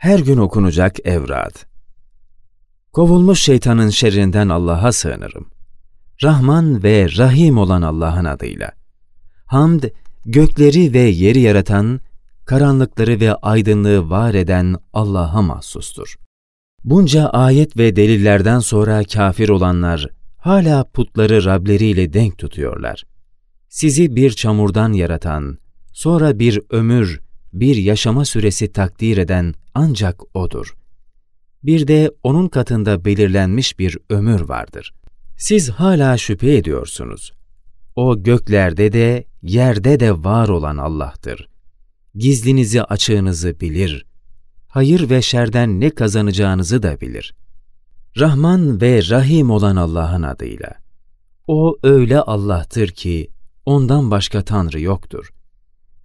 Her gün okunacak evrat. Kovulmuş şeytanın şerrinden Allah'a sığınırım. Rahman ve Rahim olan Allah'ın adıyla. Hamd, gökleri ve yeri yaratan, karanlıkları ve aydınlığı var eden Allah'a mahsustur. Bunca ayet ve delillerden sonra kafir olanlar hala putları Rableriyle denk tutuyorlar. Sizi bir çamurdan yaratan, sonra bir ömür, bir yaşama süresi takdir eden ancak O'dur. Bir de O'nun katında belirlenmiş bir ömür vardır. Siz hala şüphe ediyorsunuz. O göklerde de, yerde de var olan Allah'tır. Gizlinizi açığınızı bilir. Hayır ve şerden ne kazanacağınızı da bilir. Rahman ve Rahim olan Allah'ın adıyla. O öyle Allah'tır ki ondan başka Tanrı yoktur.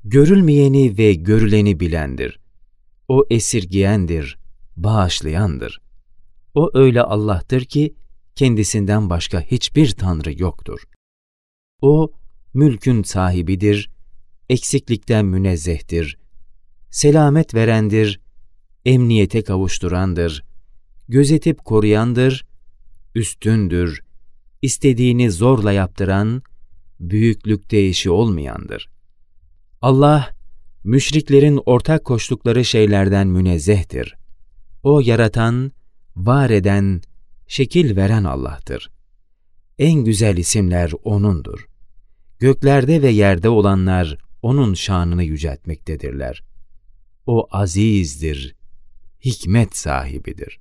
Görülmeyeni ve görüleni bilendir. O esirgiyendir, bağışlayandır. O öyle Allah'tır ki kendisinden başka hiçbir Tanrı yoktur. O mülkün sahibidir, eksiklikten münezzehtir, selamet verendir, emniyete kavuşturandır, gözetip koruyandır, üstündür, istediğini zorla yaptıran, büyüklükte işi olmayandır. Allah, müşriklerin ortak koştukları şeylerden münezzehtir. O yaratan, var eden, şekil veren Allah'tır. En güzel isimler O'nundur. Göklerde ve yerde olanlar O'nun şanını yüceltmektedirler. O azizdir, hikmet sahibidir.